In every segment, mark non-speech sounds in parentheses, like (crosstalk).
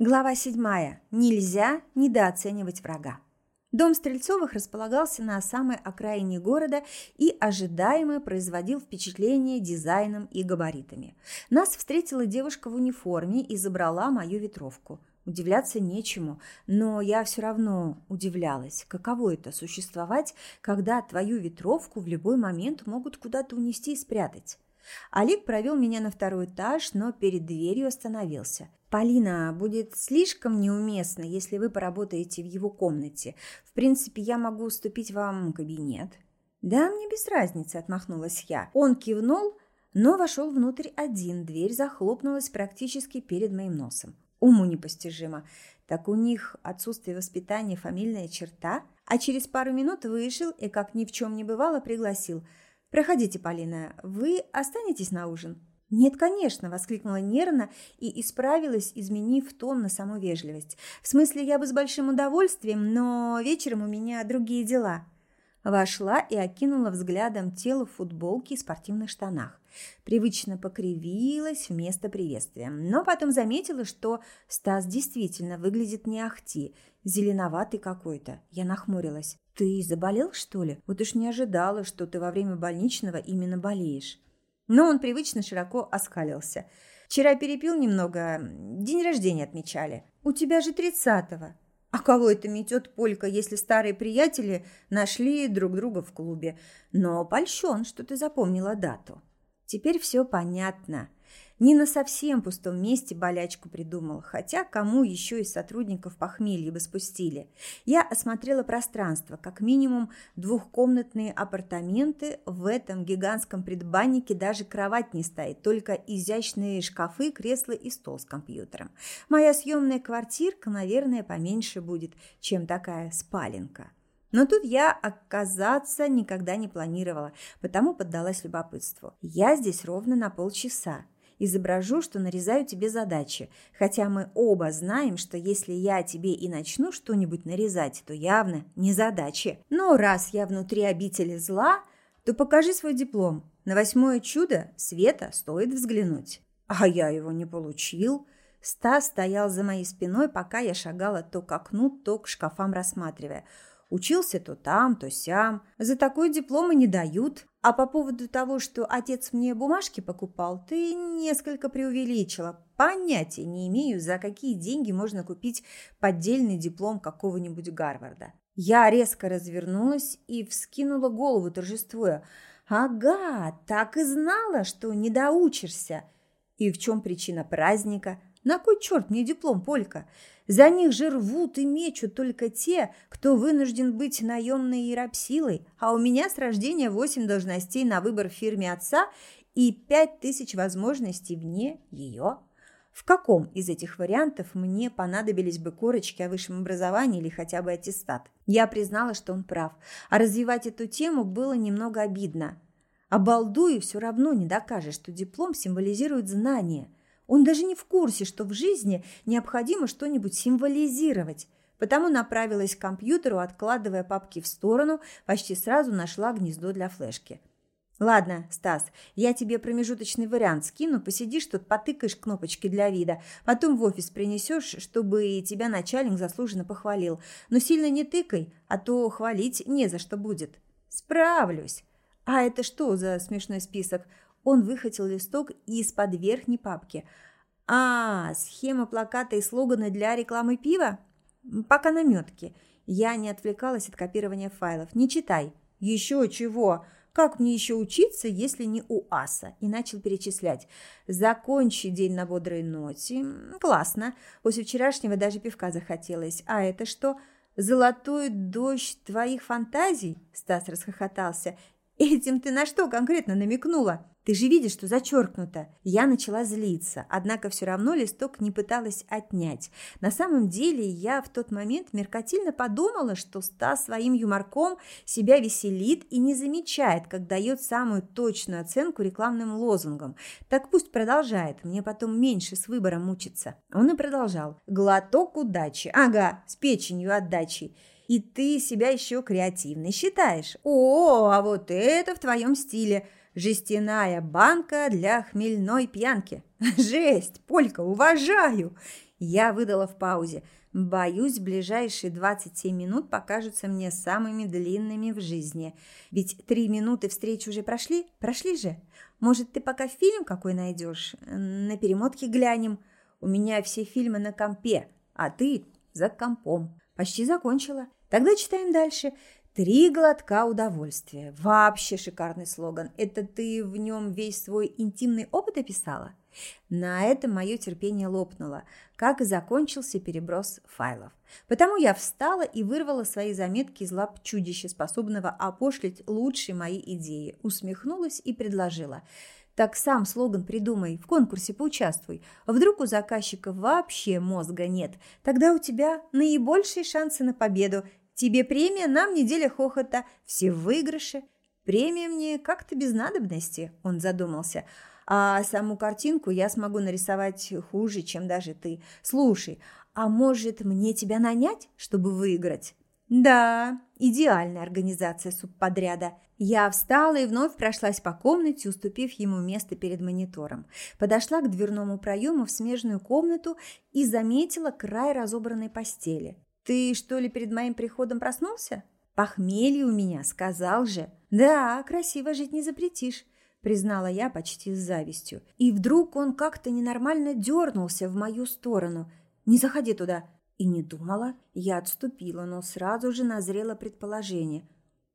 Глава 7. Нельзя недооценивать врага. Дом Стрельцовых располагался на самой окраине города и ожидаемо производил впечатление дизайном и габаритами. Нас встретила девушка в униформе и забрала мою ветровку. Удивляться нечему, но я все равно удивлялась, каково это существовать, когда твою ветровку в любой момент могут куда-то унести и спрятать. Олег провел меня на второй этаж, но перед дверью остановился. «Полина, будет слишком неуместно, если вы поработаете в его комнате. В принципе, я могу уступить вам кабинет». «Да, мне без разницы», – отмахнулась я. Он кивнул, но вошел внутрь один. Дверь захлопнулась практически перед моим носом. Уму непостижимо. Так у них отсутствие воспитания – фамильная черта. А через пару минут вышел и, как ни в чем не бывало, пригласил – «Проходите, Полина, вы останетесь на ужин?» «Нет, конечно!» – воскликнула нервно и исправилась, изменив тон на саму вежливость. «В смысле, я бы с большим удовольствием, но вечером у меня другие дела». Вошла и окинула взглядом тело в футболке и спортивных штанах. Привычно покривилась вместо приветствия, но потом заметила, что Стас действительно выглядит не ахти, зеленоватый какой-то. Я нахмурилась. «Ты заболел, что ли? Вот уж не ожидала, что ты во время больничного именно болеешь». Но он привычно широко оскалился. «Вчера перепил немного, день рождения отмечали. У тебя же тридцатого». А кого это метет Полька, если старые приятели нашли друг друга в клубе? Но польщен, что ты запомнила дату. Теперь все понятно. Не на совсем пустом месте болячку придумал, хотя кому еще из сотрудников похмелье бы спустили. Я осмотрела пространство, как минимум двухкомнатные апартаменты, в этом гигантском предбаннике даже кровать не стоит, только изящные шкафы, кресла и стол с компьютером. Моя съемная квартирка, наверное, поменьше будет, чем такая спаленка. Но тут я оказаться никогда не планировала, потому поддалась любопытству. Я здесь ровно на полчаса изображу, что нарезаю тебе задачи, хотя мы оба знаем, что если я тебе и начну что-нибудь нарезать, то явно не задачи. Но раз я внутри обители зла, то покажи свой диплом. На восьмое чудо Света стоит взглянуть. А я его не получил. Стас стоял за моей спиной, пока я шагала то к окну, то к шкафам рассматривая – Учился то там, то сям. За такой дипломы не дают. А по поводу того, что отец мне бумажки покупал, ты несколько преувеличила. Понятия не имею, за какие деньги можно купить поддельный диплом какого-нибудь Гарварда. Я резко развернулась и вскинула голову, торжествуя. «Ага, так и знала, что не доучишься!» «И в чем причина праздника?» «На кой черт мне диплом, Полька?» За них же рвут и мечут только те, кто вынужден быть наемной иеропсилой, а у меня с рождения восемь должностей на выбор в фирме отца и пять тысяч возможностей вне ее. В каком из этих вариантов мне понадобились бы корочки о высшем образовании или хотя бы аттестат? Я признала, что он прав, а развивать эту тему было немного обидно. А все равно не докажешь, что диплом символизирует знание – он даже не в курсе, что в жизни необходимо что-нибудь символизировать. Потому направилась к компьютеру, откладывая папки в сторону, почти сразу нашла гнездо для флешки. «Ладно, Стас, я тебе промежуточный вариант скину, посидишь тут, потыкаешь кнопочки для вида, потом в офис принесешь, чтобы тебя начальник заслуженно похвалил. Но сильно не тыкай, а то хвалить не за что будет». «Справлюсь». «А это что за смешной список? Он выхватил листок из-под верхней папки. «А, схема плаката и слоганы для рекламы пива? Пока наметки. Я не отвлекалась от копирования файлов. Не читай. Еще чего? Как мне еще учиться, если не у аса? И начал перечислять. Закончи день на бодрой ноте. Классно. После вчерашнего даже пивка захотелось. А это что? Золотой дождь твоих фантазий? Стас расхохотался. Этим ты на что конкретно намекнула? Ты же видишь, что зачеркнуто. Я начала злиться, однако все равно листок не пыталась отнять. На самом деле я в тот момент меркатильно подумала, что Стас своим юморком себя веселит и не замечает, как дает самую точную оценку рекламным лозунгам. Так пусть продолжает, мне потом меньше с выбором мучиться. Он и продолжал. Глоток удачи. Ага, с печенью отдачи. И ты себя еще креативной считаешь. О, а вот это в твоем стиле – Жестяная банка для хмельной пьянки. (laughs) Жесть, Полька, уважаю. Я выдала в паузе. Боюсь, ближайшие 27 минут покажутся мне самыми длинными в жизни. Ведь три минуты встречи уже прошли? Прошли же. Может, ты пока фильм какой найдешь? На перемотке глянем. У меня все фильмы на компе, а ты за компом. Почти закончила. Тогда читаем дальше. Три глотка удовольствия. Вообще шикарный слоган. Это ты в нем весь свой интимный опыт описала? На этом мое терпение лопнуло, как и закончился переброс файлов. Потому я встала и вырвала свои заметки из лап чудища, способного опошлить лучшие мои идеи, усмехнулась и предложила – так сам слоган придумай, в конкурсе поучаствуй. Вдруг у заказчика вообще мозга нет. Тогда у тебя наибольшие шансы на победу. Тебе премия, нам неделя хохота, все выигрыши. Премия мне как-то без надобности, он задумался. А саму картинку я смогу нарисовать хуже, чем даже ты. Слушай, а может мне тебя нанять, чтобы выиграть? Да, идеальная организация субподряда. Я встала и вновь прошлась по комнате, уступив ему место перед монитором. Подошла к дверному проему в смежную комнату и заметила край разобранной постели. Ты что ли перед моим приходом проснулся? Похмелье у меня, сказал же. Да, красиво жить не запретишь признала я почти с завистью. И вдруг он как-то ненормально дернулся в мою сторону. «Не заходи туда!» И не думала. Я отступила, но сразу же назрело предположение.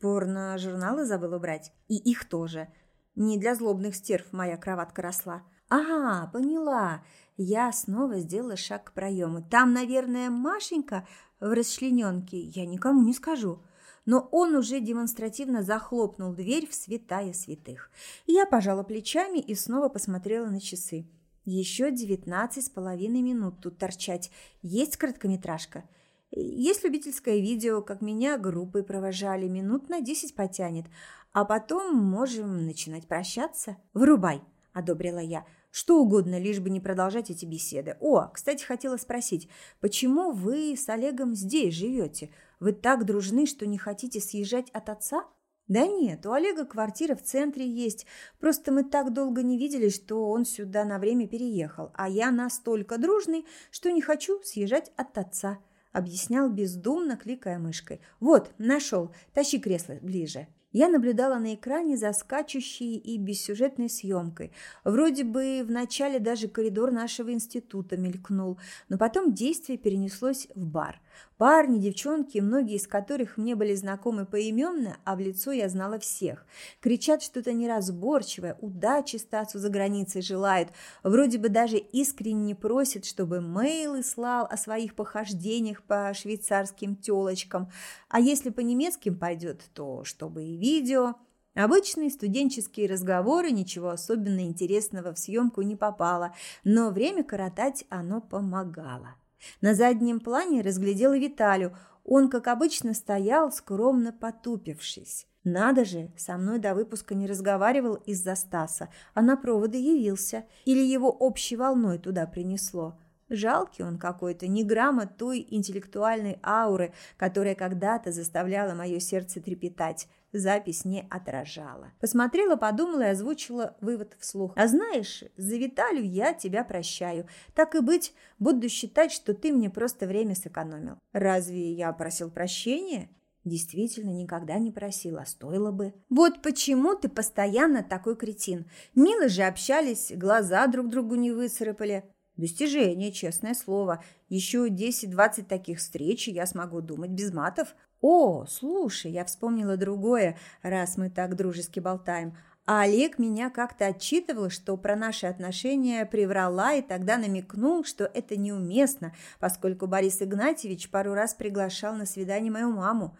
Порно-журналы забыла брать? И их тоже. Не для злобных стерв моя кроватка росла. «Ага, поняла!» Я снова сделала шаг к проему. «Там, наверное, Машенька в расчлененке, я никому не скажу. Но он уже демонстративно захлопнул дверь в святая святых. Я пожала плечами и снова посмотрела на часы. Еще девятнадцать с половиной минут тут торчать. Есть короткометражка? Есть любительское видео, как меня группой провожали, минут на десять потянет. А потом можем начинать прощаться. Вырубай, одобрила я. Что угодно, лишь бы не продолжать эти беседы. О, кстати, хотела спросить, почему вы с Олегом здесь живете? Вы так дружны, что не хотите съезжать от отца? Да нет, у Олега квартира в центре есть. Просто мы так долго не виделись, что он сюда на время переехал. А я настолько дружный, что не хочу съезжать от отца. Объяснял бездумно, кликая мышкой. Вот, нашел. Тащи кресло ближе. Я наблюдала на экране за скачущей и бессюжетной съемкой. Вроде бы в начале даже коридор нашего института мелькнул, но потом действие перенеслось в бар – Парни, девчонки, многие из которых мне были знакомы поименно, а в лицо я знала всех. Кричат что-то неразборчивое, удачи Стасу за границей желают, вроде бы даже искренне просят, чтобы мейлы слал о своих похождениях по швейцарским телочкам, а если по немецким пойдет, то чтобы и видео. Обычные студенческие разговоры, ничего особенно интересного в съемку не попало, но время коротать оно помогало. На заднем плане разглядела Виталю. Он, как обычно, стоял, скромно потупившись. Надо же, со мной до выпуска не разговаривал из-за Стаса, а на проводы явился. Или его общей волной туда принесло. Жалкий он какой-то, ни грамма той интеллектуальной ауры, которая когда-то заставляла мое сердце трепетать запись не отражала. Посмотрела, подумала и озвучила вывод вслух. «А знаешь, за Виталию я тебя прощаю. Так и быть, буду считать, что ты мне просто время сэкономил». «Разве я просил прощения?» Действительно, никогда не просила, стоило бы. Вот почему ты постоянно такой кретин. Мило же общались, глаза друг другу не выцарапали. Достижение, честное слово. Еще 10-20 таких встреч, и я смогу думать без матов. «О, слушай, я вспомнила другое, раз мы так дружески болтаем. А Олег меня как-то отчитывал, что про наши отношения приврала и тогда намекнул, что это неуместно, поскольку Борис Игнатьевич пару раз приглашал на свидание мою маму.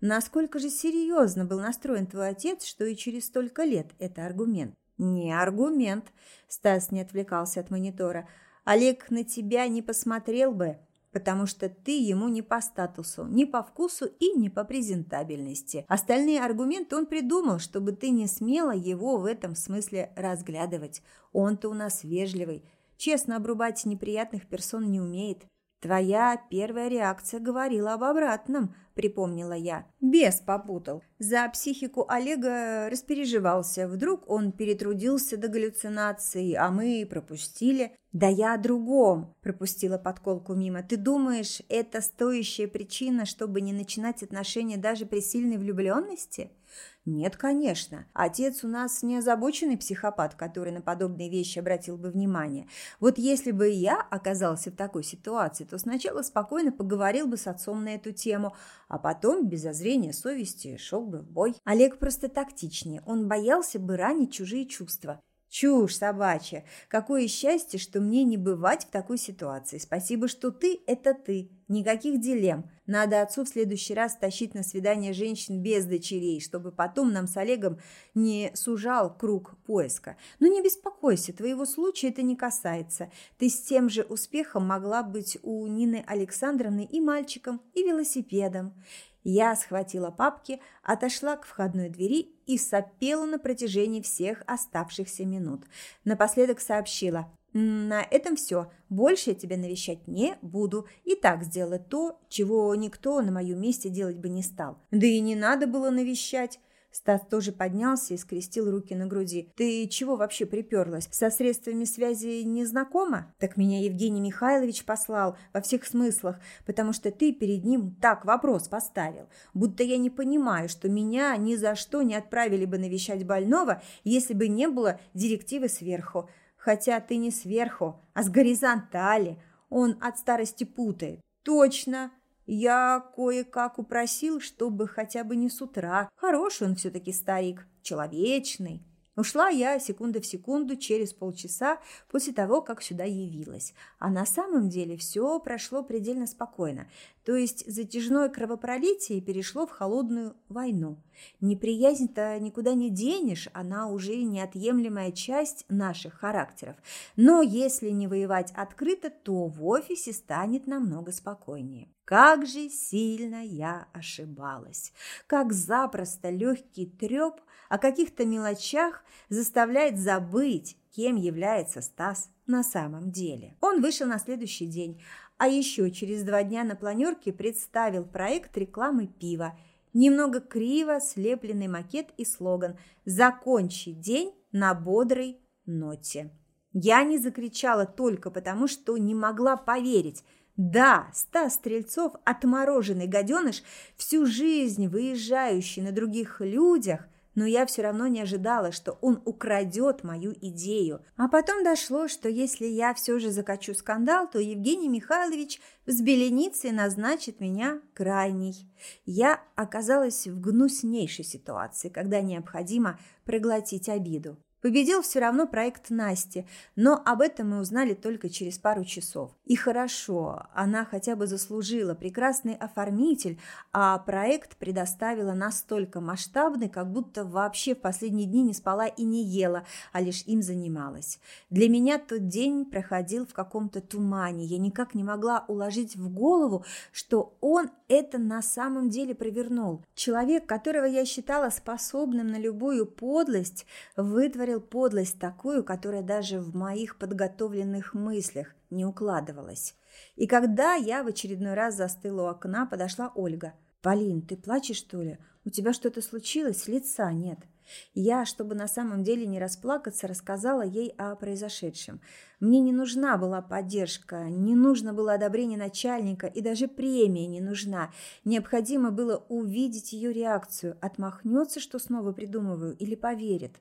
Насколько же серьезно был настроен твой отец, что и через столько лет это аргумент? Не аргумент. Стас не отвлекался от монитора. Олег на тебя не посмотрел бы потому что ты ему не по статусу, не по вкусу и не по презентабельности. Остальные аргументы он придумал, чтобы ты не смела его в этом смысле разглядывать. Он-то у нас вежливый, честно обрубать неприятных персон не умеет. Твоя первая реакция говорила об обратном, припомнила я. Бес попутал. За психику Олега распереживался. Вдруг он перетрудился до галлюцинаций, а мы пропустили. «Да я о другом», – пропустила подколку мимо. «Ты думаешь, это стоящая причина, чтобы не начинать отношения даже при сильной влюбленности?» «Нет, конечно. Отец у нас не озабоченный психопат, который на подобные вещи обратил бы внимание. Вот если бы я оказался в такой ситуации, то сначала спокойно поговорил бы с отцом на эту тему, а потом, без озрения совести, шел бы в бой. Олег просто тактичнее. Он боялся бы ранить чужие чувства. Чушь собачья. Какое счастье, что мне не бывать в такой ситуации. Спасибо, что ты – это ты. Никаких дилемм. Надо отцу в следующий раз тащить на свидание женщин без дочерей, чтобы потом нам с Олегом не сужал круг поиска. Но не беспокойся, твоего случая это не касается. Ты с тем же успехом могла быть у Нины Александровны и мальчиком, и велосипедом. Я схватила папки, отошла к входной двери и сопела на протяжении всех оставшихся минут. Напоследок сообщила «На этом все. Больше я тебя навещать не буду. И так сделала то, чего никто на моем месте делать бы не стал. Да и не надо было навещать. Стас тоже поднялся и скрестил руки на груди. «Ты чего вообще приперлась? Со средствами связи не знакома?» «Так меня Евгений Михайлович послал во всех смыслах, потому что ты перед ним так вопрос поставил. Будто я не понимаю, что меня ни за что не отправили бы навещать больного, если бы не было директивы сверху. Хотя ты не сверху, а с горизонтали. Он от старости путает». «Точно!» Я кое-как упросил, чтобы хотя бы не с утра. Хороший он все-таки старик, человечный. Ушла я секунда в секунду через полчаса после того, как сюда явилась. А на самом деле все прошло предельно спокойно. То есть затяжное кровопролитие перешло в холодную войну. Неприязнь-то никуда не денешь, она уже неотъемлемая часть наших характеров. Но если не воевать открыто, то в офисе станет намного спокойнее. Как же сильно я ошибалась! Как запросто легкий треп о каких-то мелочах заставляет забыть, кем является Стас на самом деле. Он вышел на следующий день, а еще через два дня на планерке представил проект рекламы пива. Немного криво слепленный макет и слоган «Закончи день на бодрой ноте». Я не закричала только потому, что не могла поверить – да, Стас Стрельцов, отмороженный гаденыш, всю жизнь выезжающий на других людях, но я все равно не ожидала, что он украдет мою идею. А потом дошло, что если я все же закачу скандал, то Евгений Михайлович с беленицей назначит меня крайней. Я оказалась в гнуснейшей ситуации, когда необходимо проглотить обиду. Победил все равно проект Насти, но об этом мы узнали только через пару часов. И хорошо, она хотя бы заслужила прекрасный оформитель, а проект предоставила настолько масштабный, как будто вообще в последние дни не спала и не ела, а лишь им занималась. Для меня тот день проходил в каком-то тумане. Я никак не могла уложить в голову, что он это на самом деле провернул. Человек, которого я считала способным на любую подлость, вытворил подлость такую, которая даже в моих подготовленных мыслях не укладывалась. И когда я в очередной раз застыла у окна, подошла Ольга. «Полин, ты плачешь, что ли? У тебя что-то случилось? Лица нет». Я, чтобы на самом деле не расплакаться, рассказала ей о произошедшем. Мне не нужна была поддержка, не нужно было одобрение начальника и даже премия не нужна. Необходимо было увидеть ее реакцию, отмахнется, что снова придумываю, или поверит.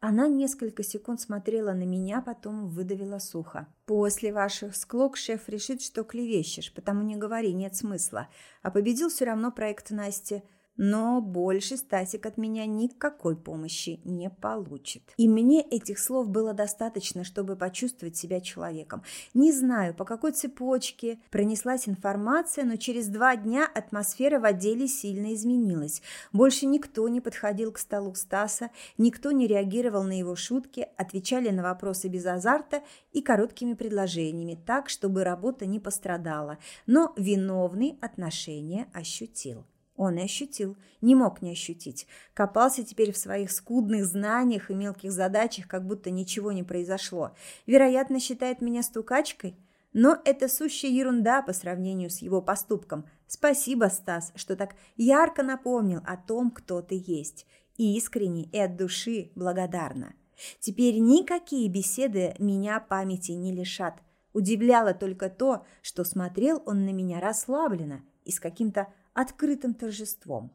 Она несколько секунд смотрела на меня, потом выдавила сухо. «После ваших склок шеф решит, что клевещешь, потому не говори, нет смысла. А победил все равно проект Насти. Но больше Стасик от меня никакой помощи не получит. И мне этих слов было достаточно, чтобы почувствовать себя человеком. Не знаю, по какой цепочке пронеслась информация, но через два дня атмосфера в отделе сильно изменилась. Больше никто не подходил к столу Стаса, никто не реагировал на его шутки, отвечали на вопросы без азарта и короткими предложениями, так, чтобы работа не пострадала. Но виновный отношения ощутил. Он и ощутил, не мог не ощутить. Копался теперь в своих скудных знаниях и мелких задачах, как будто ничего не произошло. Вероятно, считает меня стукачкой, но это сущая ерунда по сравнению с его поступком. Спасибо, Стас, что так ярко напомнил о том, кто ты есть. И искренне, и от души благодарна. Теперь никакие беседы меня памяти не лишат. Удивляло только то, что смотрел он на меня расслабленно и с каким-то открытым торжеством.